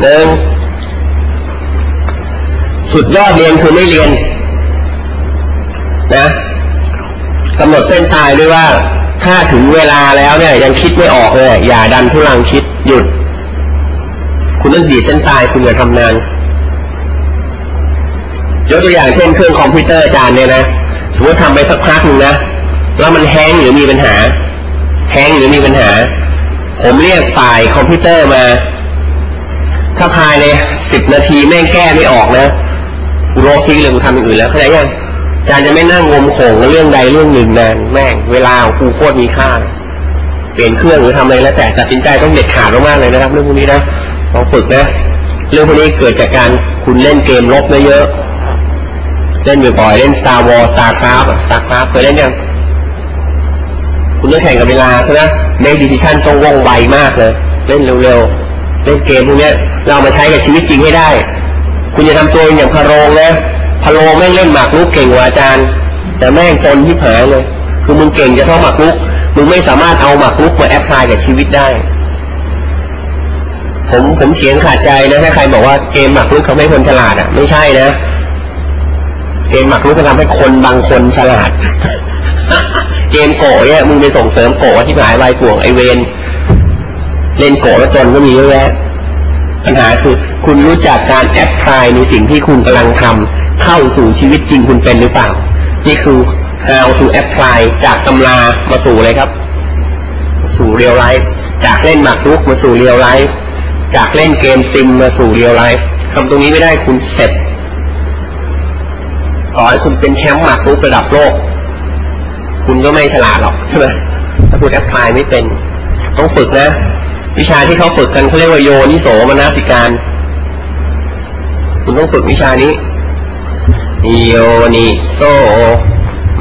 หนึ่งสุดยอดเรียนคือไม่เรียน นะกำหนดเส้นตายด้วยว่า ถ้าถึงเวลาแล้วเนี่ย ยังคิดไม่ออกเลยอย่าดันทุลังคิดหยุด คุณต้องดีเส้นตายคุณอย่าทำนานยกตัวอย่างเช่นเครื่องคอมพิวเตอร์อาจารย์เนี่ยนะสมมติทำไปสักพักหนึ่งนะแล้วมันแห้งหรือมีปัญหา แห้งหรือมีปัญหา ผมเรียกฝ่ายคอมพิวเตอร์มา ถ้าภายในสิบนาทีแม่งแก้ไม่ออกนะกูโลทิ้งเลยกูทำอย่างอื่นแล้วเข้าใจยังอาจารย์จะไม่นั่งงมโขงเรื่องใดเรื่องหนึ่งนานแม่งเวลาของกูโคตรมีค่า เปลี่ยนเครื่องหรือทำอะไรแล้วแต่ตัดสินใจต้องเด็ดขาดมากๆเลยนะครับ เรื่องพวกนี้นะลองฝึกนะเรื่องพวกนี้เกิดจากการคุณเล่นเกมลบเยอะเล่นบ่อยๆเล่น Star Wars Starcraft Starcraft เคยเล่นยังคุณต้องแข่งกับเวลาใช่ไหม make decision ต้องว่องไวมากเลย เล่นเร็วๆ เล่นเกมพวกนี้เรามาใช้กับชีวิตจริงให้ได้ คุณจะทำตัวอย่างพะโรงนะพะโรงแม่งเล่นหมากรุกเก่งกว่าอาจารย์ แต่แม่งจนที่หายเลย คือมึงเก่งจะเท่าหมากรุกมึงไม่สามารถเอาหมากรุกมาแอพพลายกับชีวิตได้ ผมผมเถียงขาดใจนะถ้าใครบอกว่าเกมหมากรุกเขาไม่คนฉลาดอะ ไม่ใช่นะเกมหมักรุกจะทำให้คนบางคนฉลาด เกมโกะเนี่ยมึงไปส่งเสริมโกะที่หายไปป่วงไอเวน เล่นโกะแล้วจนก็มีเยอะแยะปัญหาคือคุณรู้จักการแอพพลายในสิ่งที่คุณกำลังทำเข้าสู่ชีวิตจริงคุณเป็นหรือเปล่า นี่คือ how to apply จากตำรามาสู่อะไรครับ สู่ real life จากเล่นหมากรุกมาสู่ real life จากเล่นเกมซิมมาสู่ real life คำตรงนี้ไม่ได้คุณเสร็จต่อให้คุณเป็นแชมป์หมากรุกระดับโลก คุณก็ไม่ฉลาดหรอกใช่ไหมถ้าคุณแอพพลายไม่เป็น ต้องฝึกนะ วิชาที่เขาฝึกกันเขาเรียกว่าโยนิโสมนสิการ คุณต้องฝึกวิชานี้ โยนิโส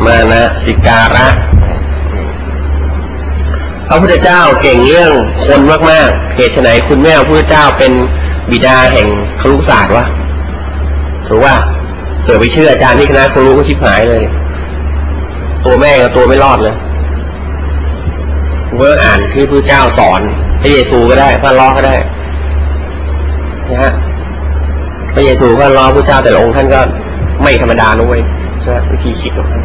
มนสิการะพระพุทธเจ้าเก่งเรื่องคนมากๆ เหตุไฉนคุณแม่พระพุทธเจ้าเป็นบิดาแห่งครุศาสตร์วะถูกว่าเกิดไปเชื่ออาจารย์ที่คณะครูก็ชิบหายเลย ตัวแม่กับตัวไม่รอดเลยเมื่ออ่านที่พระเจ้าสอน ระเยซูก็ได้พระล้อก็ได้นะฮะพระเยซูพระล้อพระเจ้าแต่ละองค์ท่านก็ไม่ธรรมดาด้วยใช่ไหมวิธีคิดของท่าน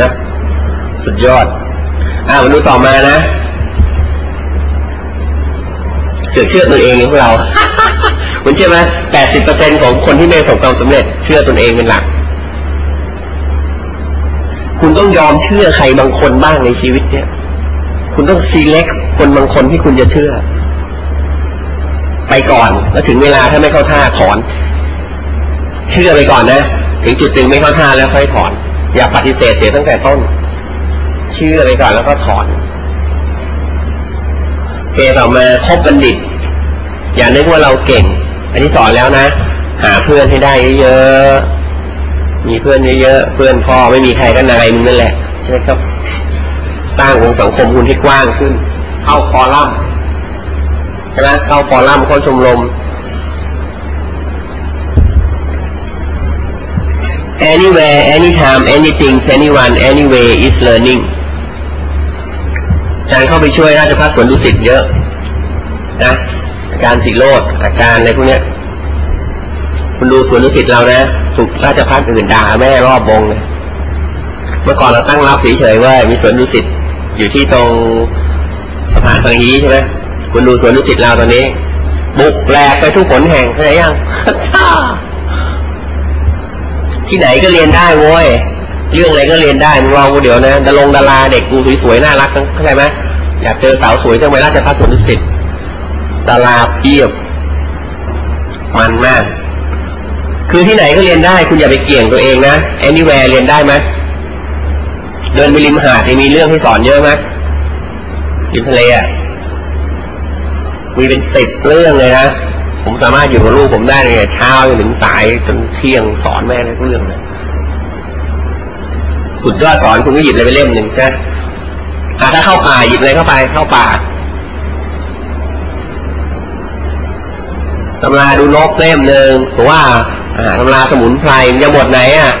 นะสุดยอด อ่ามาดูต่อมานะ เสือเชื่อตัวเองพวกเราคุณเชื่อไหมแปดสิบเปอร์เซ็นของคนที่ไม่ประสบความสำเร็จ เชื่อตนเองเป็นหลัก คุณต้องยอมเชื่อใครบางคนบ้างในชีวิตเนี่ย คุณต้องซีเล็กคนบางคนที่คุณจะเชื่อ ไปก่อน แล้วถึงเวลาถ้าไม่เข้าท่าถอน เชื่อไปก่อนนะ ถึงจุดตึงไม่เข้าท่าแล้วค่อยถอน อย่าปฏิเสธเสียตั้งแต่ต้น เชื่อไปก่อนแล้วก็ถอนเกต่อมาคบบัณฑิต อย่านึกว่าเราเก่ง อันนี้สอนแล้วนะ หาเพื่อนให้ได้เยอะๆมีเพื่อนเยอะๆเพื่อนพ่อไม่มีใครก็นายมึงนั่นแหละใช่ไหมครับ สร้างวงสังคมคุณให้กว้างขึ้น เข้าฟอรัมใช่ไหมเข้าฟอรัมเข้าชมรม anywhere anytime anything anyone anyway is learning อาจารย์เข้าไปช่วยราชพัฒสวนดุสิตเยอะนะอาจารย์สิโรดอาจารย์อะไรพวกเนี้ยคุณดูสวนดุสิตเรานะถูกราชพัฒอื่นด่าแม่รอบวงเลยเมื่อก่อนเราตั้งรับเฉยๆว่ามีสวนดุสิต อยู่ที่ตรงสะพานสังฮีใช่ไหมคุณดูสวนดุสิตเราตอนนี้ บุกแหลกไปทุกผลแห่งเข้าใจยังท่าที่ไหนก็เรียนได้โว้ยเรื่องอะไรก็เรียนได้มึงลองกูเดี๋ยวนะดารงดาราเด็กกูสวยๆน่ารักเข้าใจไหมอยากเจอสาวสวยจังไปราชพัฒสวนดุสิตตลาเพียบ มันมาก คือที่ไหนก็เรียนได้ คุณอย่าไปเกี่ยงตัวเองนะ anywhere เรียนได้ไหม เดินไปริมหาดมีเรื่องให้สอนเยอะไหมริมทะเลอะมีเป็นสิบเรื่องเลยนะผมสามารถอยู่กับลูกผมได้เลยเช้าจนถึงสายจนเที่ยงสอนแม่ทุกเรื่องเลยสุดยอดสอนคุณก็หยิบอะไรไปเล่มหนึ่งนะถ้าเข้าป่าหยิบอะไรเข้าไปเข้าป่าตำราดูนกเล่มหนึ่งหรือว่าตำราสมุนไพรจะบทไหนอะ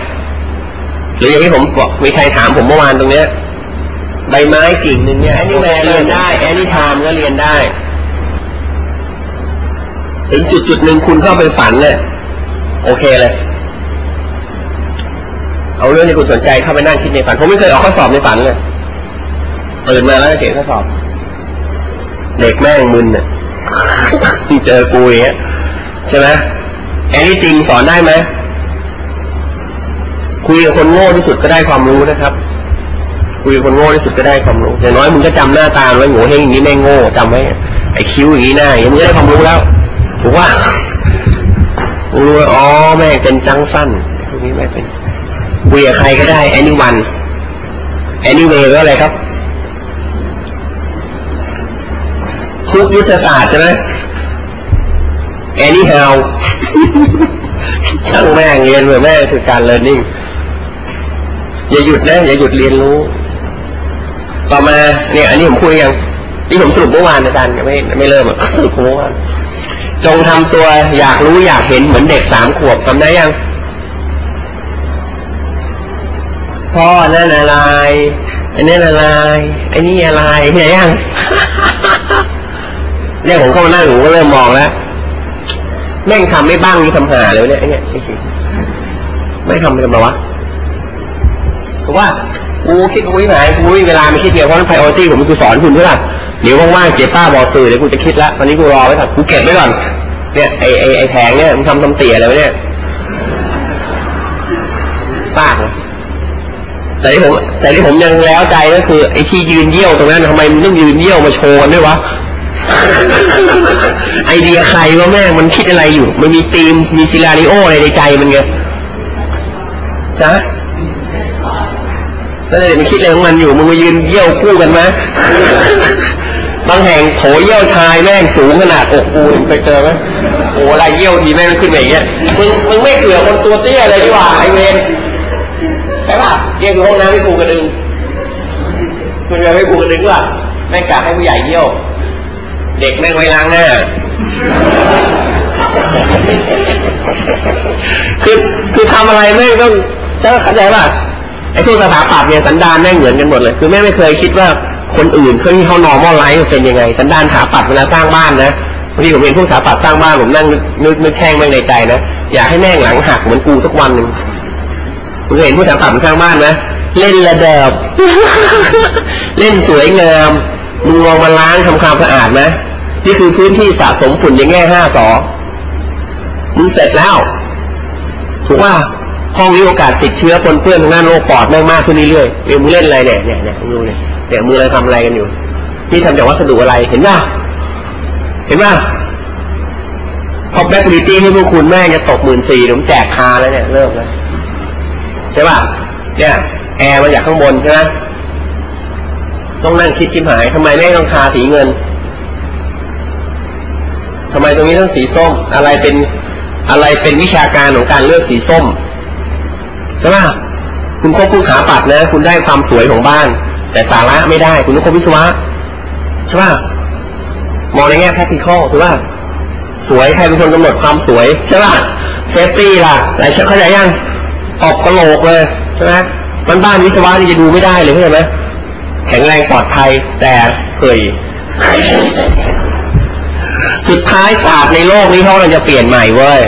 หรืออย่างที่ผมบอกมีใครถามผมเมื่อวานตรงเนี้ย ใบไม้กิ่งหนึ่งเนี่ยแอนิแวร์เรียนได้แอนิทามก็เรียนได้ ถึงจุดจุดหนึ่งคุณเข้าไปฝันเนี่ยโอเคเลย เอาเรื่องที่คุณสนใจเข้าไปนั่งคิดในฝัน ผมไม่เคยออกข้อสอบในฝันเลยตื่นมาแล้วเขียนข้อสอบ เด็กแม่งมึนเนี่ยเจอกูอย่างเงี้ยใช่ไหมแอนนี่จริงสอนได้ไหม คุยกับคนโง่ที่สุดก็ได้ความรู้นะครับ คุยกับคนโง่ที่สุดก็ได้ความรู้อย่างน้อยมึงก็จำหน้าตาไว้โง่เฮงอย่างนี้แม่งโง่จำไว้ไอ้คิ้วอย่างนี้หน้าอย่างนี้มึงได้ความรู้แล้วถูกว่ารู้ว่าอ๋อแม่เป็นจังสั้นพวกนี้แม่เป็นคุยกับใครก็ได้ anyone anyway ก็อะไรครับทุกยุทธศาสตร์ใช่ไหม anyhow ช่างแม่งเรียนเหมือนแม่คือการ learning อย่าหยุดนะอย่าหยุดเรียนรู้ ต่อมาเนี่ย อันนี้ผมคุยยังที่ผมสรุปเมื่อวานอาจารย์ไม่ไม่เริ่มอะสรุปเมื่อวานจงทำตัวอยากรู้อยากเห็นเหมือนเด็กสามขวบทำได้ยังพ่อนั่นอะไรอันนี้อะไรอันนี้อะไรเห็นยังเนี่ยผมเข้ามานั่งผมก็เริ่มมองแล้วแม่งทำไม่บ้างนี่ทำหาเลยเนี่ยไอ้เนี่ยไอสิไม่ทำไปทำไมวะ เพราะว่ากูคิดกูไม่หายกูไม่มีเวลาไม่คิดเดียวเพราะนั้นไพรออตี้ผมกูสอนคุณเพื่อนเดี๋ยวว่างๆเจ็บป้าบอกสื่อเดี๋ยวกูจะคิดละวันนี้กูรอไว้ก่อนกูเก็บไว้ก่อนเนี่ยไอไอไอแผงเนี่ยมึงทำทำเตี๋ยอะไรวะเนี่ยซากนะแต่ที่ผมแต่ที่ผมยังแล้วใจก็คือ ไอ้ที่ยืนเยี่ยวตรงนั้นทำไมมึงต้องยืนเยี่ยวมาโชว์กันด้วยวะไอเดียใครวะแม่มันคิดอะไรอยู่ มันมีธีมมีซิลาริโออะไรในใจมันไงจ้ะ แล้วเดี๋ยวมันคิดอะไรของมันอยู่มึงมายืนเยี่ยวคู่กันไหมบางแห่งโถเยี่ยวชายแม่งสูงขนาดอกกูเคยเจอไหมโอ้อะไรเยี่ยวทีแม่งขึ้นไปอย่างเงี้ยมึงมึงไม่เกือคนตัวเตี้ยเลยดีกว่าไอเวนใช่ป่ะเยี่ยคือห้องน้ำไม่ปูกระดึงคุณจะไม่ปูกระดึงว่ะแม่งกะให้ผู้ใหญ่เยี่ยว เด็กแม่งไว้ล้างหน้าคือคือทำอะไรแม่งต้องจะเข้าใจป่ะ ไอ้พวกสถาปัตย์เนี่ยสันดานแม่งเหมือนกันหมดเลย คือแม่ไม่เคยคิดว่าคนอื่นเขาที่เขานอร์มอลไลฟ์เป็นยังไง สันดานถาปัดเวลาสร้างบ้านนะบางทีผมเห็นพวกถาปัดสร้างบ้านผมนั่งนึกนึกแช่งแม่งในใจนะอยากให้แม่งหลังหักเหมือนกูสักวันหนึ่งผมเห็นพวกถาปัดมันสร้างบ้านนะเล่นระเดิบเล่นสวยงามมึงลองมาล้างทำความสะอาดนะนี่คือพื้นที่สะสมฝุ่นย่างแง่ห้าสอมึงเสร็จแล้วถูกว่า ห้องนี้โอกาสติดเชื้อปนเปื้อนทางด้านโรคปอดม่งมากขึ้นเรื่อยๆเอมึงเล่นอะไรเนี่ยเนี่ยเนี่ยดูเนี่ยเนี่ยมืออะไรทำอะไรกันอยู่นี่ทำจากวัสดุอะไรเห็นป่ะเห็นป่ะพอแบ็กลิตี้ให้พวกคุณแม่จะตกหมื่นสี่ผมแจกคาแล้วเนี่ยเริ่มแล้วใช่ป่ะเนี่ยแอร์มาจากข้างบนใช่ไหมต้องนั่งคิดชิมหายทำไมไม่ต้องทาสีเงินทำไมตรงนี้ต้องสีส้ม อะไรเป็นอะไรเป็นวิชาการของการเลือกสีส้ม ใช่ไหมคุณคบผู้ขาปัดนะ คุณได้ความสวยของบ้าน แต่สาระไม่ได้ คุณต้องคบวิศวะใช่ป่ะมองในแง่ practical ใช่ป่ะสวยใครเป็นคนกำหนดความสวยใช่ป่ะเซฟตี้ล่ะอะไรเข้าใจยังออกกระโหลกเลยใช่ไหมมันบ้านวิศวะนี่จะดูไม่ได้เลยเข้าใจไหมแข็งแรงปลอดภัยแต่เคยสุดท้ายศาสตร์ในโลกนี้เขากำลังจะเปลี่ยนใหม่เว้ย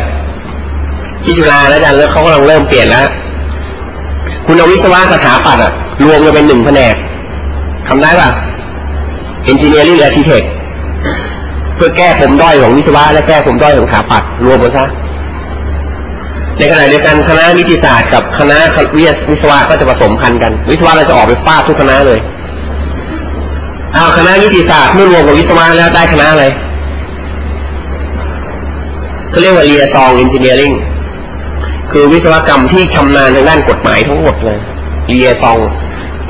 ที่จุฬาแล้วจันแล้วเขากำลังเริ่มเปลี่ยนแล้ว คุณเอาวิศวะสถาปัตย์อะรวมกันเป็นหนึ่งแผนกทำได้ป่ะ Engineering Architect เพื่อแก้ผมด้อยของวิศวะและแก้ผมด้อยของสถาปัตย์รวมกันซะในขณะเดียวกันคณะนิติศาสตร์กับคณะวิวิศวะก็จะผสมพันกัน วิศวะเราจะออกไปฟาดทุกคณะเลยเอาคณะนิติศาสตร์เมื่อรวมกับวิศวะแล้วได้คณะอะไรเขาเรียกว่าเรียซองเอนจิเนียริ่ง คือวิศวกรรมที่ชำนาญทางด้านกฎหมายทั้งหมดเลยเรียซอง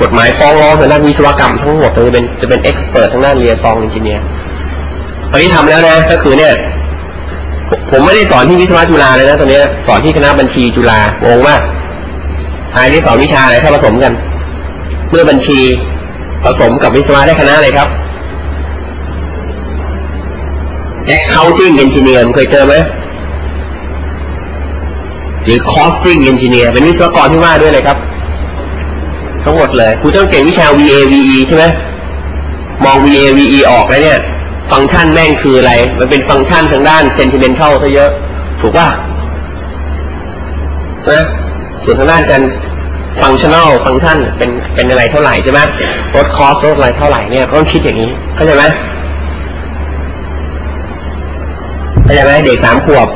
กฎหมายฟ้องร้องทางด้านวิศวกรรมทั้งหมดเลยจะเป็นจะเป็นเอ็กซ์เพรสทางด้านเรียซองอินจิเนียร์ตอนนี้ทำแล้วนะ ก็คือเนี่ย ผมไม่ได้สอนที่วิศวะจุฬาเลยนะตอนนี้สอนที่คณะบัญชีจุฬางงมากภายในสอนวิชาอะไรถ้าผสมกัน เมื่อบัญชีผสมกับวิศวะได้คณะอะไรครับ accounting engineer เคยเจอไหม หรือ costing engineer เป็นวิศวกรที่ว่าด้วยเลยครับ ทั้งหมดเลยคุณต้องเก่งวิชา VA VE ใช่ไหมมอง VA VE ออกแล้วเนี่ย ฟังก์ชันแม่งคืออะไร มันเป็นฟังก์ชันทางด้าน sentimental ซะเยอะ ถูกป่ะนะส่วนทางด้านการ functional function เป็นเป็นอะไรเท่าไหร่ใช่ไหมลด cost ลดอะไรเท่าไหร่เนี่ยเขาต้องคิดอย่างนี้เข้าใจไหมเข้าใจไหมเด็กสามขวบ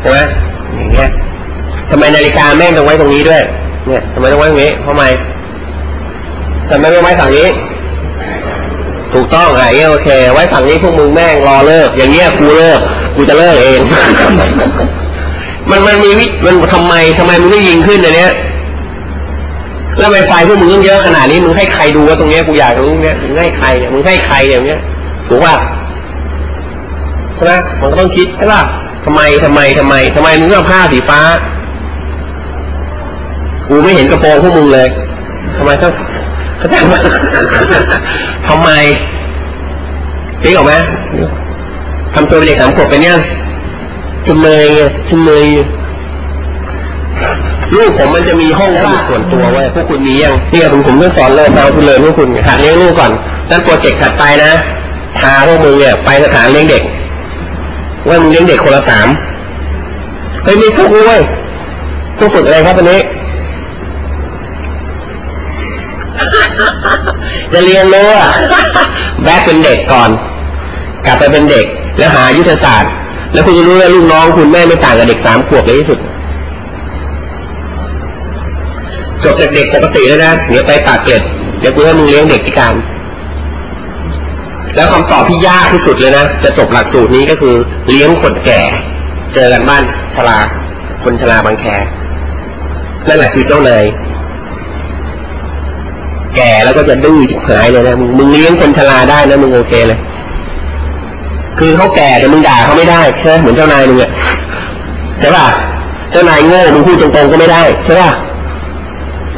ใช่ไหม อย่างเงี้ยทำไมนาฬิกาแม่งต้องไว้ตรงนี้ด้วย เนี่ยทำไมต้องไว้ตรงนี้เพราะไมทำไมไม่ไว้ฝั่งนี้ ถูกต้องไงเงี้โอเค ไว้ฝั่งนี้พวกมึงแม่งรอเลิก อย่างเงี้ยกูเลิกกูจะเลิกเอง มันมันมีวิมันทำไมทำไมมึงไม่ยิงขึ้นอันเนี้ยแล้วไวไฟพวกมึงเยอะขนาดนี้มึงให้ใครดูว่าตรงเนี้ยกูอยากรู้เนี้ยมึงให้ใครเนี่ยมึงให้ใครอย่างเงี้ยถูกป่ะใช่ไหมมันก็ต้องคิดใช่ป่ะ ทำไมทำไมทำไมทำไมมึงต้องผ้าสีฟ้า กูไม่เห็นกระโปรงพวกมึงเลยทำไมต้องเข้าใจไหมทำไมนี่ออกไหมทำตัวเป็นเด็กสามขวบเป็นยังจำเลยจำเลยลูกผมมันจะมีห้องสมุดส่วนตัวไว้พวกคุณมียังเนี่ยผมผมต้องสอนเลยเอาทุเลยพวกคุณหัดเลี้ยงลูกก่อนนั่นโปรเจกต์ถัดไปนะพาพวกมึงเนี่ยไปสถานเลี้ยงเด็ก ว่ามึงเลี้ยงเด็กคนละสามเฮ้ยมีพวกด้วยพวกฝึกอะไรครับวันนี้จะเรียนรู้อะแบกเป็นเด็กก่อน กลับไปเป็นเด็ก แล้วหายุทธศาสตร์ แล้วคุณจะรู้ว่าลูกน้องคุณแม่ไม่ต่างกับเด็กสามขวบเลยที่สุด จบจากเด็กปกติแล้วนะเดี๋ยวไปปากเกร็ดเดี๋ยวกูให้มึงเลี้ยงเด็กพิการ แล้วคำตอบที่ยากที่สุดเลยนะ จะจบหลักสูตรนี้ก็คือเลี้ยงคนแก่ เจอกันบ้านชราคนชราบางแคนั่นแหละคือเจ้านายแก่แล้วก็จะดื้อชิบหายเลยนะมึงมึงเลี้ยงคนชราได้นะมึงโอเคเลย คือเขาแก่แต่มึงด่าเขาไม่ได้ใช่ไหมเหมือนเจ้านายมึงอะใช่ป่ะเจ้านายโง่มึงพูดตรงๆก็ไม่ได้ใช่ป่ะ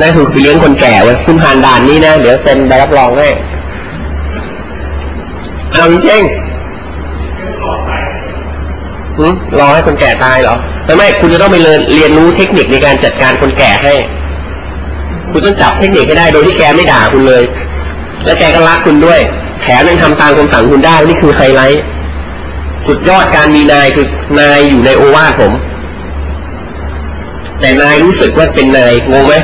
นั่นคือไปเลี้ยงคนแก่เว้ยคุณผ่านด่านนี้นะเดี๋ยวเซ็นใบรับรองให้ เอาจริงรอให้คนแก่ตายเหรอไม่ไม่คุณจะต้องไปเรียนเรียนรู้เทคนิคในการจัดการคนแก่ให้ คุณต้องจับเทคนิคให้ได้โดยที่แกไม่ด่าคุณเลย และแกก็รักคุณด้วย แถมยังทำตามคำสั่งคุณได้นี่คือไฮไลท์สุดยอดการมีนายคือนายอยู่ในโอวาทผม แต่นายรู้สึกว่าเป็นนายงงไหม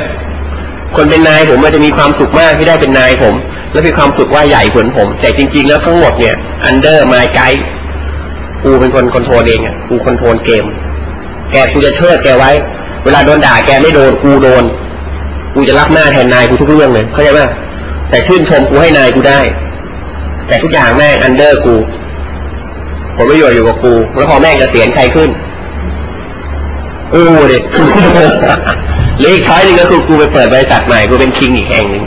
คนเป็นนายผมมันจะมีความสุขมากที่ได้เป็นนายผม และมีความสุขว่าใหญ่กว่าผม แต่จริง ๆ แล้วทั้งหมดเนี่ย under my guide กูเป็นคน control เองอะกู control เกม แกกูจะเชิดแกไว้ เวลาโดนด่าแกไม่โดนกูโดน กูจะรับหน้าแทนนายกูทุกเรื่องเลยเข้าใจไหมแต่ชื่นชมกูให้นายกูได้ แต่ทุกอย่างแม่ง under กูผลประโยชน์อยู่กับกูแล้วพอแม่งจะเสียนใครขึ้นกูดิหรืออีก choice หนึ่งก็คือกูไปเปิดบริษัทใหม่กูเป็น king อีกแห่งหนึ่ง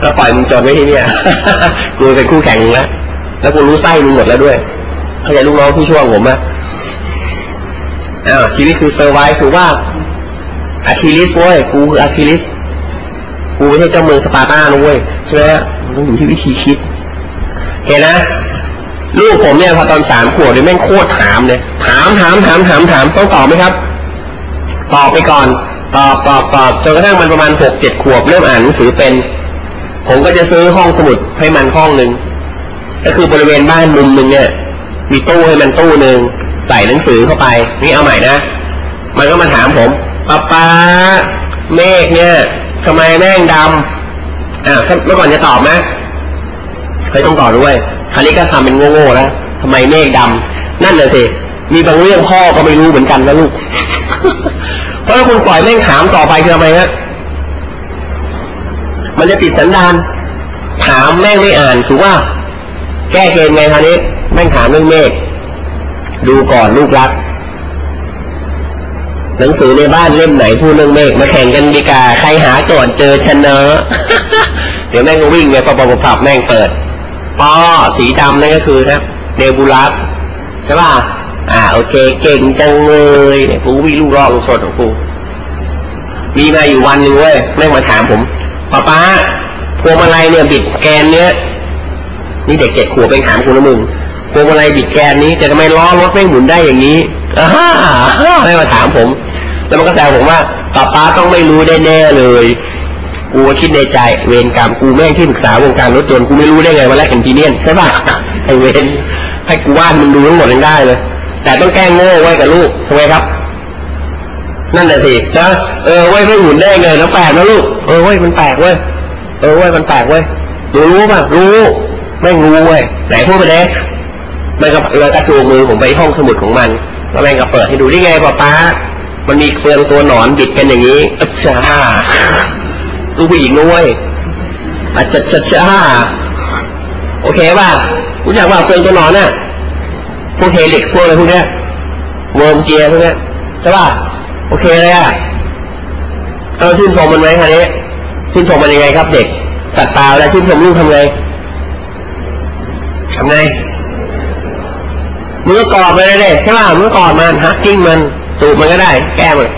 แล้วปล่อยมึงจนไว้ที่เนี่ยกูเป็นคู่แข่งแล้วแล้วกูรู้ไส้มึงหมดแล้วด้วยเข้าใจลูกน้องผู้ช่วงผมอะอ้าวชีวิตคือ survive ถือว่าอะคิลิสเว้ยกูคืออะคิลิสกูไม่ใช่เจ้าเมืองสปาร์ตานะเว้ยใช่ไหมมันต้องอยู่ที่วิธีคิด เห็นนะลูกผมเนี่ยพอตอนสามขวบเนี่ยแม่งโคตรถามเลยถามถามถามถามถามต้องตอบไหมครับ ตอบไปก่อน ตอบตอบตอบจนกระทั่งมันประมาณหกเจ็ดขวบเริ่มอ่านหนังสือเป็น ผมก็จะซื้อห้องสมุดให้มันห้องหนึ่งก็คือบริเวณบ้านมุมหนึ่งเนี่ย มีตู้ให้มันตู้หนึ่งใส่หนังสือเข้าไป นี่เอาใหม่นะ มันก็มาถามผมป้าป้าเมฆเนี่ยทำไมแม่งดำอ่าเมื่อก่อนจะตอบไหมเคยต้องตอบด้วยคราวนี้ก็ทำเป็นโง่ๆแล้วทำไมเมฆดำนั่นเลยสิมีบางเรื่องพ่อก็ไม่รู้เหมือนกันนะลูก เพราะถ้าคุณปล่อยแม่งถามต่อไปคือทำไมฮะ มันจะติดสันดานถามแม่งไม่อ่านถือว่า แก้เกมไงคราวนี้แม่งถามเรื่องเมฆดูก่อนลูกรัก หนังสือในบ้านเล่มไหนพูดเรื่องเมฆมาแข่งกันดีกาใครหาก่อนเจอชนะเดี๋ยวแม่งก็วิ่งไปปะปะปแม่งเปิดปอสีดำนั่นก็คือครับเนบูลัสใช่ป่ะอ่าโอเค เก่งจังเลยเนี่ยกูวิ่งลูกรอกลูกสดของกูมีมาอยู่วันหนึ่งเว้ยแม่งมาถามผม ป้าป้าพวงมาลัยเนี่ยบิดแกนเนี้ยนี่เด็กเจ็ดขวบเป็นถามคุณละมึงพวงมาลัยบิดแกนนี้แต่ทำไมล้อรถไม่หมุนได้อย่างนี้อ่าฮ่าไม่มาถามผม แล้วมันก็แซวผมว่าป้าป้าต้องไม่รู้แน่ๆเลยกูก็คิดในใจ เวรกรรมกูแม่งที่ปรึกษาวงการรถยนต์กูไม่รู้ได้ไงว่าแรกเอนจิเนียนใช่ป่ะไอเวรให้กูวาดมึงดูทั้งหมดยังได้เลย แต่ต้องแก้งโง่ไว้กับลูกทำไมครับ นั่นแหละสินะเออไว้ไม่หมุนได้ไงแล้วแปลกนะลูกเออไว้มันแปลกเว้ยเออไว้มันแปลกเว้ยรู้รู้ป่ะรู้ไม่รู้เว้ยไหนพูดไปเลยมันก็เลยกระจูงมือผมไปห้องสมุดของมันแล้วแม่งก็เปิดให้ดูได้ไงป้าป้ามันมีเฟืองตัวหนอนบิดกันอย่างนี้อัจฉาลูกผู้หญิงด้วยอัจฉาฉาโอเคป่ะรู้จักว่าเฟืองตัวหนอนน่ะพวกเฮลิกซ์พวกอะไรพวกเนี้ยworm gear พวกเนี้ยใช่ป่ะ โอเคเลยอะเราชื่นชมมันไหมคราวนี้ชื่นชมมันยังไงครับ เด็กสัตว์ตาแล้วชื่นชมลูกทำไงทำไงมือกอดไปเลยเลยใช่ป่ะมือกอดมัน hugging มันจูบมันก็ได้ แก้มัน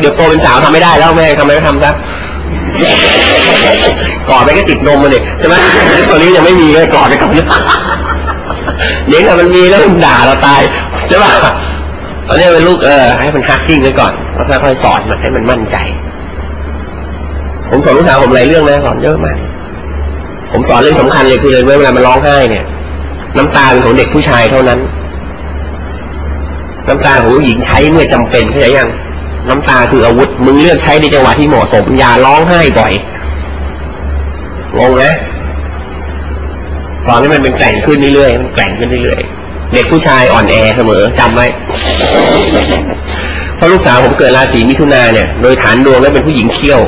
เดี๋ยวโตเป็นสาวทำไม่ได้แล้วแม่ทำไมไม่ทำซะกอดไปก็ติดนมมันเลยใช่ไหมตอนนี้ยังไม่มีเลยกอดไปก่อนเดี๋ยวถ้ามันมีแล้วมันด่าเราตายใช่ป่ะตอนนี้เป็นลูกเออให้มันฮักกิ้งไว้ก่อน แล้วค่อยๆสอนมันให้มันมั่นใจ ผมสอนลูกสาวผมหลายเรื่องนะสอนเยอะมาก ผมสอนเรื่องสำคัญเลยคือเลยเวลามันร้องไห้เนี่ย น้ำตาเป็นของเด็กผู้ชายเท่านั้น น้ำตาของผู้หญิงใช้เมื่อจำเป็นเข้าใจยัง น้ำตาคืออาวุธมึงเลือกใช้ในจังหวะที่เหมาะสมอย่าร้องไห้บ่อยงงนะสอนให้มันเป็นแกร่งขึ้นเรื่อยๆมันแกร่งขึ้นเรื่อยๆเด็กผู้ชายอ่อนแอเสมอจำไว้ เพราะลูกสาวผมเกิดราศีมิถุนาเนี่ย โดยฐานดวงแล้วเป็นผู้หญิงเขี้ยว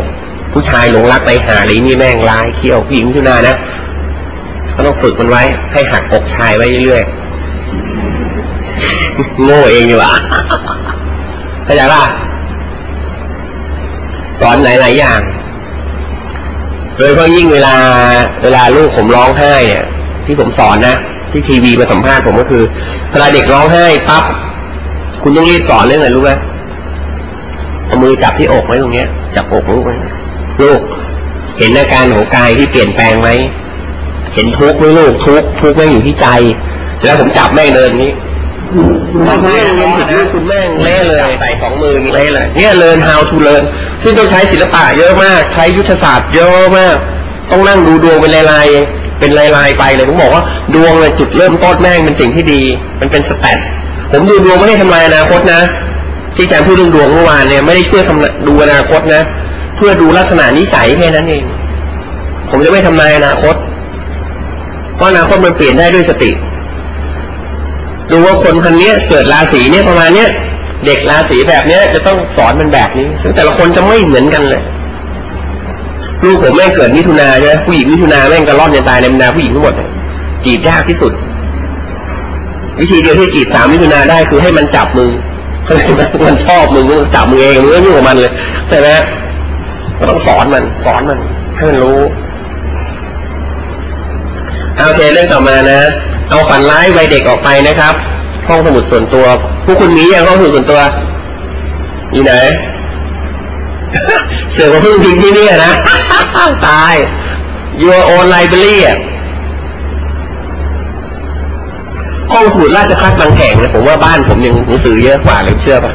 ผู้ชายหลงรักไปหาหรือนี่แม่งร้ายเขี้ยวผู้หญิงมิถุนานะก็ต้องฝึกมันไว้ ให้หักอกชายไว้เรื่อยๆโง่เองดีกว่าเข้าใจป่ะสอนหลายๆอย่าง โดยเฉพาะยิ่งเวลา เวลาลูกผมร้องไห้เนี่ย ที่ผมสอนนะที่ทีวีมาสัมภาษณ์ผมก็คือเวลาเด็กร้องไห้ปั๊บคุณต้องรีบสอนเรื่องอะไรรู้ไหม เอามือจับที่อกไว้ตรงเนี้ย จับอกลูกไว้ลูก เห็นอาการของกายที่เปลี่ยนแปลงไหมเห็นทุกข์ไหมลูกทุกข์ทุกข์แม่งอยู่ที่ใจ แล้วผมจับแม่งเดินนี้แม่งเรียนผิดลูกคุณแม่งเละเลยใส่สองมือนี้เละเลย เนี่ยเรียน how to learn ซึ่งต้องใช้ศิลปะเยอะมาก ใช้ยุทธศาสตร์เยอะมาก ต้องนั่งดูดวงเป็นลายๆเป็นลายๆไปเลยผมบอกว่าดวงเลยจุดเริ่มต้นแม่งเป็นสิ่งที่ดี มันเป็นสแตทผมดูดวงไม่ได้ทำลายอนาคตนะ ที่อาจารย์พูดเรื่องดวงเมื่อวานเนี่ยไม่ได้เพื่อทำดูอนาคตนะ เพื่อดูลักษณะนิสัยแค่นั้นเอง ผมจะไม่ทำลายอนาคต เพราะอนาคตมันเปลี่ยนได้ด้วยสติ ดูว่าคนพันนี้เกิดราศีเนี่ยประมาณเนี้ยเด็กราศีแบบเนี้ยจะต้องสอนมันแบบนี้ซึ่งแต่ละคนจะไม่เหมือนกันเลยลูกผมแม่งเกิดมิถุนาใช่ไหมผู้หญิงมิถุนาแม่งกระรอดในตายในบรรดาผู้หญิงทั้งหมดจีบยากที่สุด วิธีเดียวที่จีบสามมิถุนาได้คือให้มันจับมึง มันชอบมึงมันจับมึงเองมึงไม่ยุ่งกับมันเลยใช่ไหมก็ต้องสอนมัน สอนมัน ให้มันรู้โอเคเรื่องต่อมานะ เอาฝันร้ายวัยเด็กออกไปนะครับ ห้องสมุดส่วนตัว ผู้คุณมีอย่างห้องสมุดส่วนตัวอยู่ไหนเสือมาพึ่งพิงที่นี่นะ ตาย your own library อะ ห้องสมุดราชพัฒบางแห่งเนี่ยผมว่าบ้านผมยังหนังสือเยอะกว่าเลยเชื่อป่ะ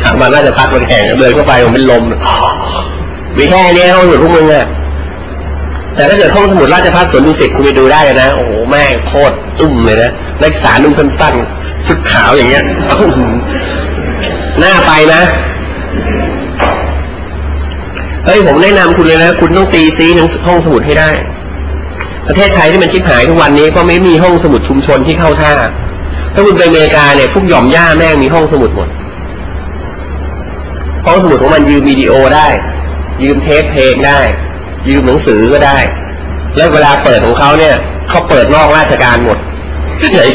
ถามมาราชพัฒบางแห่งเดินเข้าไปผมเป็นลมมีแค่นี้ห้องสมุดพวกมึงอะแต่ถ้าเกิดห้องสมุดราชพัฒสวนดุสิตคุณไปดูได้นะโอ้โหแม่โคตรตุ้มเลยนะนักศึกษานุ่งสั้นๆชุดขาวอย่างเงี้ยหน้าไปนะเฮ้ยผมแนะนำคุณเลยนะ คุณต้องตีซีหนังห้องสมุดให้ได้ ประเทศไทยที่มันชิบหายทุกวันนี้ก็ไม่มีห้องสมุดชุมชนที่เข้าท่า ถ้าคุณไปอเมริกาเนี่ยพวกหย่อมย่าแม่งมีห้องสมุดหมด ห้องสมุดของมันยืมวิดีโอได้ ยืมเทปเพลงได้ ยืมหนังสือก็ได้ แล้วเวลาเปิดของเขาเนี่ยเขาเปิดนอกราชการหมดเฉย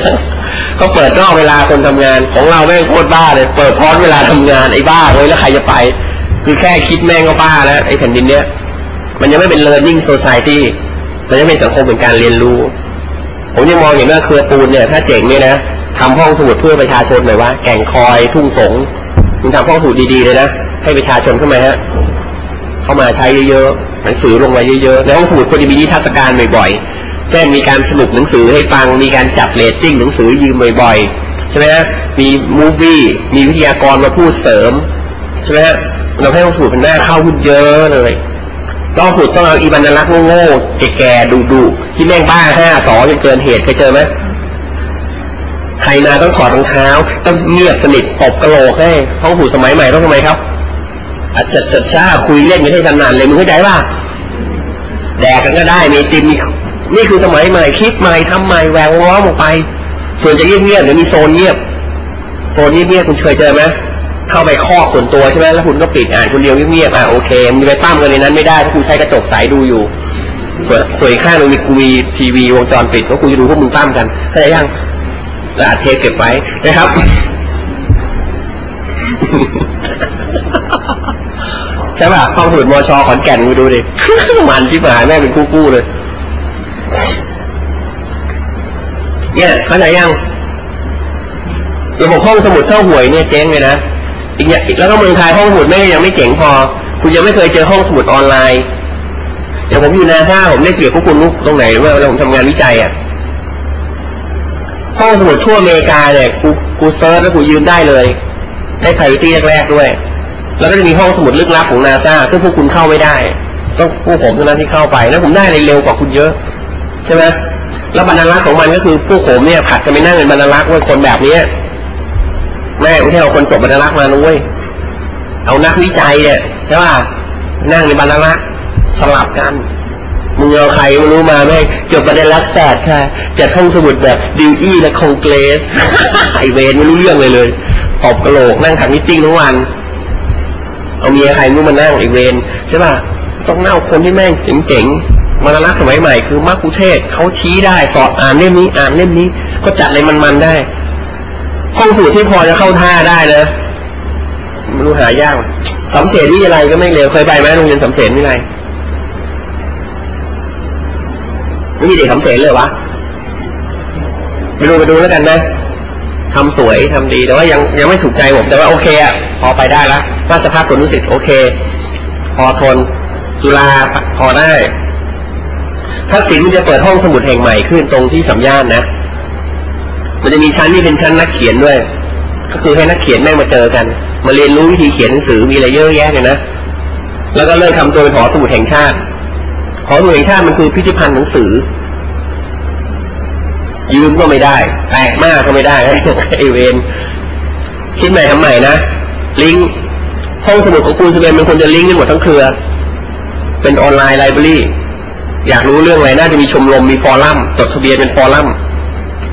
เขาเปิดนอกเวลาคนทำงาน ของเราแม่งโคตรบ้าเลย เปิดพร้อมเวลาทำงานไอ้บ้าเลยแล้วใครจะไป คือแค่คิดแม่งก็บ้าแล้วไอ้แผ่นดินเนี้ยมันยังไม่เป็น learning society มันยังเป็นสังคมเป็นการเรียนรู้ ผมยังมองอย่างว่าเครือปูนเนี่ย ถ้าเจ๋งเนี่ยนะทำห้องสมุดเพื่อประชาชนหน่อยว่าแก่งคอยทุ่งสงคุณทำห้องสมุดดีๆเลยนะให้ประชาชนเข้ามาฮะเข้ามาใช้เยอะๆหนังสือลงมาเยอะๆในห้องสมุดควรจะมีนิทรรศการบ่อยๆเช่นมีการสรุปหนังสือให้ฟังมีการจัดเรตติ้งหนังสือยืมบ่อยๆใช่ไหมฮะมีมูฟวี่มีวิทยากรมาพูดเสริมใช่ไหมฮะเราให้ห้องสมุดเป็นหน้าเข้าขึ้นเยอะเลย ห้องสุดต้องเอาอีบรรลักษ์โง่ๆแก่ๆดุๆที่แม่งบ้าห้าสองจนเกินเหตุเคยเจอไหมใครมาต้องถอดรองเท้า ต้องเงียบสนิทตบกระโหลกให้ห้องสมุดสมัยใหม่ต้องทำไมครับอาจจะจัดช้าคุยเล่นไม่ให้สนานเลยมึงเข้าใจป่ะแดกกันก็ได้มีติมมีนี่คือสมัยใหม่คิดใหม่ทำใหม่แหวกล้อมออกไป ส่วนจะเงียบๆเดี๋ยวมีโซนเงียบ โซนเงียบๆคุณเคยเจอไหม เข้าไปข้อส่วนตัวใช่ไหมแล้วคุณก็ปิดอ่านคนเดียวเงียบๆอะโอเคมึงไปปั้มกันในนั้นไม่ได้เพราคุณใช้กระจกใสดูอยู่ส่วนส่วนข้างนึงมีกูมีทีวีวงจรปิดเพราคุณจะดูพวกมึงปั้มกันเข้าใจยังแล้วอัดเทปเก็บไว้นะครับ ใช่ป่ะห้องสมุดมอชอขอนแก่นกูดูดิมันที่หายแม่เป็นคู่ๆเลย เนี่ยเข้าใจยังระบบห้องสมุดเท่าหวยเนี่ยเจ๊งเลยนะ อีกอย่างแล้วก็เมืองไทยห้องสมุดไม่ยังไม่เจ๋งพอ คุณยังไม่เคยเจอห้องสมุดออนไลน์อย่างผมอยู่นาซาผมได้เปรียบพวกคุณลูกตรงไหนเมื่อเราผมทำงานวิจัยอะห้องสมุดทั่วอเมริกาเนี่ยกูกู search แล้วกูยืมได้เลยได้ priority แรกๆด้วย แล้วก็จะมีห้องสมุดลึกลับของนาซาซึ่งพวกคุณเข้าไม่ได้ ต้องพวกผมเท่านั้นที่เข้าไปแล้วผมได้อะไรเร็วกว่าคุณเยอะ ใช่ไหมแล้วบรรณารักษ์ของมันก็คือพวกผมเนี่ยผลัดกันไปนั่งเป็นบรรณารักษ์ว่าคนแบบเนี้ย แม่ไม่ใช่เอาคนจบบรรณารักษ์มานุ้ยเอานักวิจัยเนี่ยใช่ป่ะนั่งในบรรลักษ์สลับกันมึงเอาใครไม่รู้มาแม่จบบรรลักษ์แสดค่ะจัดห้องสมุดแบบดิวอี้และคองเกรสไอเวนไม่รู้เรื่องเลยเลยตอบกระโหลกนั่งทำมิ팅ทั้งวัน เอาเมียใครรู้มานั่งไอเวนใช่ป่ะต้องเน่าคนที่แม่งเจ๋งๆมรณะสมัยใหม่คือมาคุเทศเขาชี้ได้สอบอ่านเล่มนี้อ่านเล่มนี้ก็จัดอะไรมันๆได้ ห้องสูตรที่พอจะเข้าท่าได้นะไม่รู้หายากสำเสนวิทยาลัยก็ไม่เร็วเคยไปไหมโรงเรียนสำเสนวิทยาลัยไม่มีเด็กสำเสนเลยวะไปดูไปดูแล้วกันนะทำสวยทำดีแต่ว่ายังยังไม่ถูกใจผม แต่ว่าโอเคอะพอไปได้ล้วราชพัฒสวนดุสิตโอเค พอทน จุฬาพอได้ทักษิณจะเปิดห้องสมุดแห่งใหม่ขึ้นตรงที่สัมย่านนะ มันจะมีชั้นที่เป็นชั้นนักเขียนด้วย ก็คือให้นักเขียนแม่งมาเจอกัน มาเรียนรู้วิธีเขียนหนังสือมีอะไรเยอะแยะเลยนะแล้วก็เลิกทำตัวเป็นหอสมุดแห่งชาติหอสมุดแห่งชาติมันคือพิพิธภัณฑ์หนังสือ ยืมก็ไม่ได้แตกมากก็ไม่ได้ไอเวนคิดใหม่ทำใหม่นะลิงก์ห้องสมุดของคุณสเปนมันควรจะลิงก์กันหมดทั้งเครือ เป็นออนไลน์ไลบรารีอยากรู้เรื่องอะไรน่าจะมีชมรมมี forum จดทะเบียนเป็น forum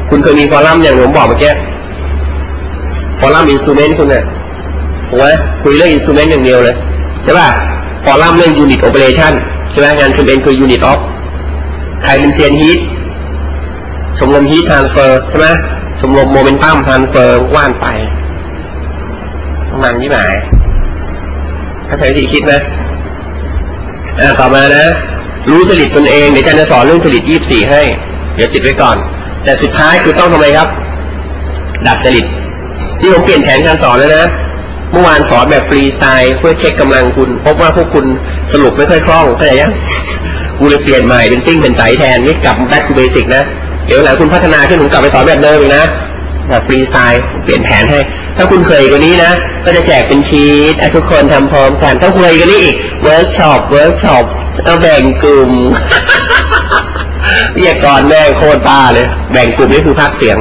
คุณเคยมี forum อย่างผมบอกเมื่อกี้ forum instrument คุณเนี่ยถูกไหมคุยเรื่อง instrument อย่างเดียวเลยใช่ป่ะ forum เรื่อง unit operation ใช่ไหมงานคุณเองคือ unit op ใครเป็นเซียน heat ชมรม heat transfer ใช่ไหมชมรม momentum transfer ว่านไปมันยี่หมายเข้าใจวิธีคิดไหมอ่าต่อมานะ รู้จริตตนเองเดี๋ยวอาจารย์จะสอนเรื่องจริตยี่สี่ให้ เดี๋ยวติดไว้ก่อน แต่สุดท้ายคือต้องทำไมครับ ดับจริตที่ผมเปลี่ยนแผนการสอนแล้วนะ เมื่อวานสอนแบบฟรีสไตล์เพื่อเช็คกำลังคุณ พบว่าพวกคุณสรุปไม่ค่อยคล่องเข้าใจยังกูเลยเปลี่ยนใหม่เป็นติ้งเป็นสายแทนนี่กลับ back to basic นะ เดี๋ยวหลังคุณพัฒนาขึ้นผมกลับไปสอนแบบเดิมนะแบบฟรีสไตล์เปลี่ยนแผนให้ ถ้าคุณเคยกว่านี้นะ ก็จะแจกเป็นชีตทุกคนทำพร้อมกันถ้าเคยกว่านี้อีก workshop workshop เอาแบ่งกลุ่ม เรียกก่อนแม่โคตรบ้าเลย แบ่งกลุ่มนี่คือพักเสียง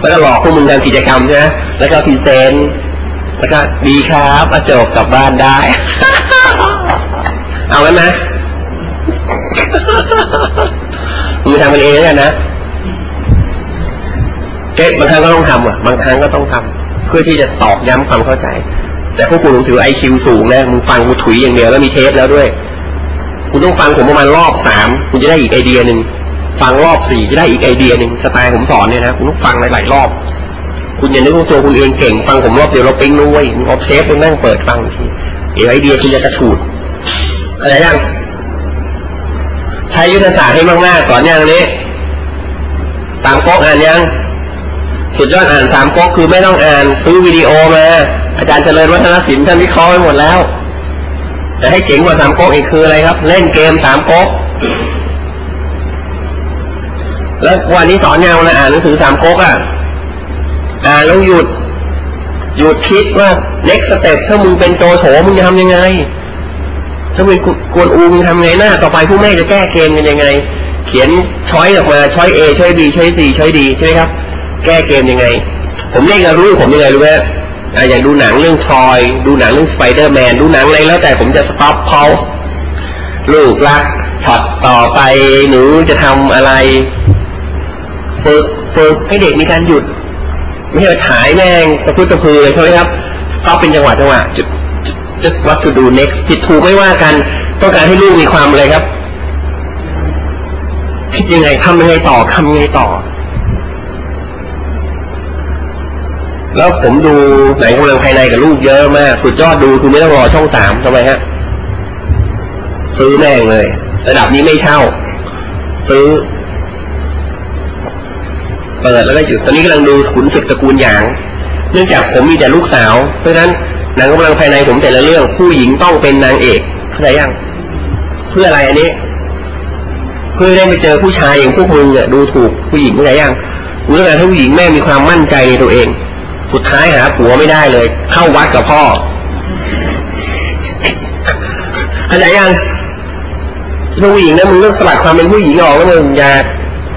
แล้วก็หลอกพวกมึงทำกิจกรรมใช่ไหมแล้วก็ present แล้วก็ดีครับอาจบกลับบ้านได้ เอาไหมนะมึงทำมันเองแล้วกันนะเก๊บางครั้งก็ต้องทำอะ บางครั้งก็ต้องทำเพื่อที่จะตอกย้ำความเข้าใจ แต่พวกคุณถือไอคิวสูงนะมึงฟังกูถุยอย่างเดียวแล้วมีเทปแล้วด้วย คุณต้องฟังผมประมาณรอบสามคุณจะได้อีกไอเดียหนึ่งฟังรอบสี่จะได้อีกไอเดียหนึ่งสไตล์ผมสอนเนี่ยนะคุณต้องฟังหลายๆรอบ คุณอย่านึกว่าตัวคุณเองเก่ง ฟังผมรอบเดียวเราปิ๊งนุ้ยเอาเทปไปนั่งเปิดฟังทีเดี๋ยวไอเดียคุณจะกระฉูดอะไรยังใช้ยุทธศาสตร์ให้มากๆสอนอย่างนี้สามก๊กอ่านยัง สุดยอดอ่านสามก๊กคือไม่ต้องอ่านซื้อวิดีโอมา อาจารย์เจริญวัฒนศิลป์ท่านวิเคราะห์ไปหมดแล้ว แต่ให้เจ๋งกว่าสามก๊กอีกคืออะไรครับ เล่นเกมสามก๊กแล้ววันนี้สอนยาวนะอ่านหนังสือสามก๊กอะอ่านแล้วหยุด หยุดคิดว่า next step ถ้ามึงเป็นโจโฉมึงจะทำยังไง ถ้ามึงกวนอูมึงทำไงหน้า ต่อไปผู้แม่จะแก้เกมกันยังไง เขียน choice ออกมา choice A choice B choice C choice D ใช่ไหมครับ แก้เกมยังไง ผมเล่นกับรู้ผมยังไงรู้ไหม อย่างดูหนังเรื่องทรอย ดูหนังเรื่องสไปเดอร์แมน ดูหนังอะไรแล้วแต่ผมจะ stop pause ลูกรักช็อตต่อไปหนูจะทำอะไรฝึกฝึกให้เด็กมีการหยุด ไม่ใช่ฉายแม่งกระพุ้กระพือเลยใช่ไหมครับสต็อปเป็นจังหวะจังหวะจุดจะ what to do next ผิดถูกไม่ว่ากัน ต้องการให้ลูกมีความอะไรครับ คิดยังไงทำยังไงต่อทำยังไงต่อ แล้วผมดูหนังกำลังภายในกับลูกเยอะมาก สุดยอดดูคือไม่ต้องรอช่องสามทำไมฮะ ซื้อแม่งเลย ระดับนี้ไม่เช่า ซื้อ เปิดแล้วก็หยุดตอนนี้กำลังดูขุนศึกตระกูลหยาง เนื่องจากผมมีแต่ลูกสาว เพราะฉะนั้นหนังกำลังภายในผมแต่ละเรื่อง ผู้หญิงต้องเป็นนางเอกเข้าใจยังเพื่ออะไรอันนี้ เพื่อได้ไปเจอผู้ชายอย่างพวกมึงเนี่ยดูถูกผู้หญิงเข้าใจยังกูต้องการให้ผู้หญิงแม่มีความมั่นใจในตัวเอง สุดท้ายหาผัวไม่ได้เลย เข้าวัดกับพ่อเข้าใจยังผู้หญิงนะมึงต้องสลัดความเป็นผู้หญิงออกแล้วมึงอย่า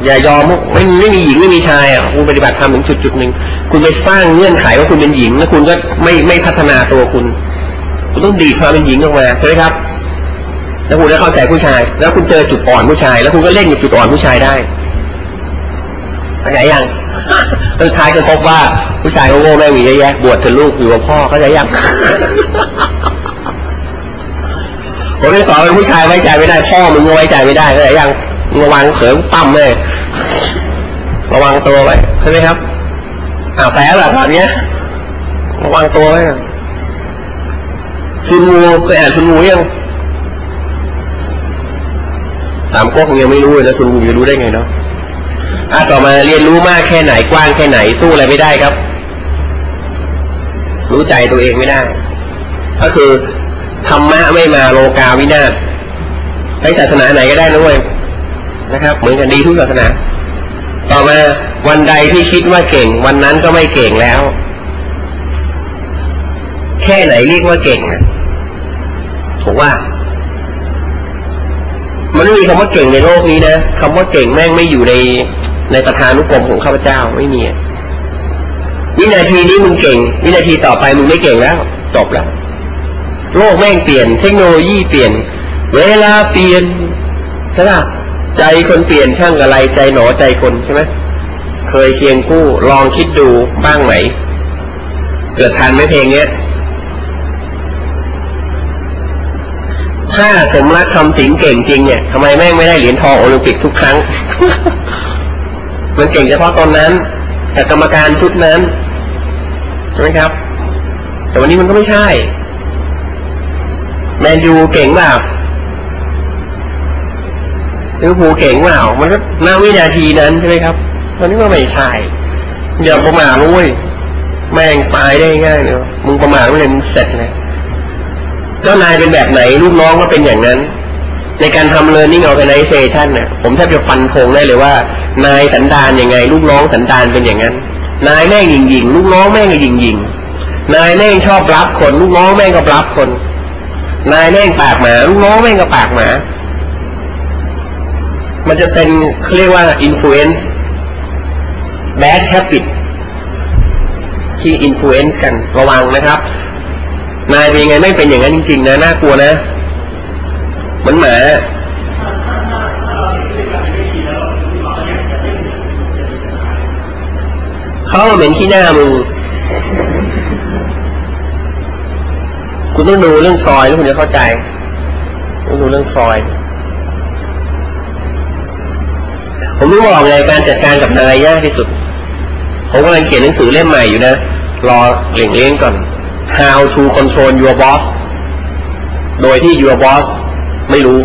อย่ายอมไม่ไม่มีหญิงไม่มีชายอะคุณปฏิบัติธรรมถึงจุดจุดหนึ่งคุณไปสร้างเงื่อนไขว่าคุณเป็นหญิงแล้วคุณก็ไม่ไม่พัฒนาตัวคุณ คุณต้องดีดความเป็นหญิงออกมาใช่ไหมครับ แล้วคุณได้เข้าใจผู้ชาย แล้วคุณเจอจุดอ่อนผู้ชาย แล้วคุณก็เล่นกับจุดอ่อนผู้ชายได้เข้าใจยัง สุดท้ายก็พบว่าผู้ชายเขาโง่แม่มีเยอะแยะบวชเธอลูกอยู่กับพ่อเขาใจยังผมได้สอนเป็นผู้ชายไว้ใจไม่ได้ พ่อมึงไว้ใจไม่ได้เขาใจยังระวังเขิมปั้มเลยระวังตัวไว้ใช่ไหมครับอ่าแผลแบบนี้ระวังตัวไว้ซุนงูเคยอ่านซุนงูยังสามก๊กยังไม่รู้เลยนะซุนงูจะรู้ได้ไงเนาะ อะต่อมาเรียนรู้มากแค่ไหนกว้างแค่ไหนสู้อะไรไม่ได้ครับ รู้ใจตัวเองไม่ได้ ก็คือธรรมะไม่มาโลกาวินาศในศาสนาไหนก็ได้นะเว้ยนะครับ เหมือนกันดีทุกศาสนา ต่อมาวันใดที่คิดว่าเก่ง วันนั้นก็ไม่เก่งแล้ว แค่ไหนเรียกว่าเก่งนะถูกว่า มันไม่มีคำว่าเก่งในโลกนี้นะคำว่าเก่งแม่งไม่อยู่ใน ในประธานุกรมของข้าพเจ้าไม่มีวินาทีนี้มึงเก่ง วินาทีต่อไปมึงไม่เก่งแล้วจบแล้ว โลกแม่งเปลี่ยน เทคโนโลยีเปลี่ยน เวลาเปลี่ยนใช่ไหมใจคนเปลี่ยนช่างอะไรใจหนอใจคนใช่ไหมเคยเคียงคู่ลองคิดดูบ้างไหมเกิดทันไหมเพลงเนี้ย ถ้าสมรักคำสิงเก่งจริงเนี่ยทำไมแม่งไม่ได้เหรียญทองโอลิมปิกทุกครั้ง มันเก่งเฉพาะตอนนั้น แต่กรรมการชุดนั้นใช่ไหมครับ แต่วันนี้มันก็ไม่ใช่ แมนยูเก่งแบบลิเวอร์พูลเก่งเปล่ามันก็หน้าวินาทีนั้นใช่ไหมครับวันนี้ก็ไม่ใช่อย่าประมาทลุยแม่งตายได้ง่ายเลยมึงประมาทเลยมึงเสร็จเลยเจ้านายเป็นแบบไหนลูกน้องก็เป็นอย่างนั้น ในการทำ learning organization เนี่ยผมแทบจะฟันธงได้เลยว่า นายสันดานยังไง ลูกน้องสันดานเป็นอย่างนั้น นายแม่งยิงยิงลูกน้องแม่งก็ยิงยิงนายแม่งชอบรับคน ลูกน้องแม่งก็รับคน นายแม่งปากหมา ลูกน้องแม่งก็ปากหมา มันจะเป็นเรียกว่า influence bad habit ที่ influence กันระวังนะครับ นายเป็นยังไงไม่เป็นอย่างนั้นจริง ๆ นะน่ากลัวนะเหมือนหมา เขาเหม็นขี้หน้ามึงคุณต้องดูเรื่องทรอยแล้วคุณจะเข้าใจต้องดูเรื่องทรอยผมไม่บอกเลยการจัดการกับนายยากที่สุด ผมกำลังเขียนหนังสือเล่มใหม่อยู่นะ รอเหล่งเล้งก่อน How to control your boss โดยที่ your boss ไม่รู้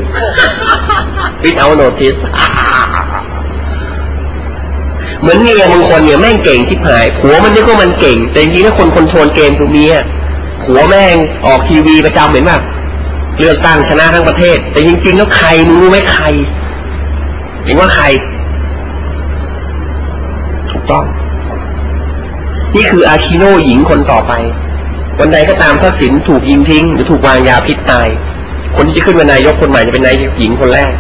without notice เหมือนเมียบางคนเนี่ยแม่งเก่งชิบหายผัวมันนึกว่ามันเก่ง แต่จริงๆถ้าคนคนโทนเกมตัวเมียผัวแม่งออกทีวีประจำเห็นป่ะเลือกตั้งชนะทั้งประเทศ แต่จริงๆแล้วใครมึงรู้ไหมใครเห็นว่าใคร ถูกต้อง นี่คืออาคิโนหญิงคนต่อไป วันใดก็ตามทักสินถูกยิงทิ้ง หรือถูกวางยาพิษตาย คนที่จะขึ้นเป็นนายกคนใหม่จะเป็นนายหญิงคนแรก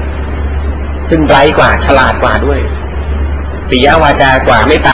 ซึ่งไร้กว่าฉลาดกว่าด้วย ปิยวาจากว่าไม่ตา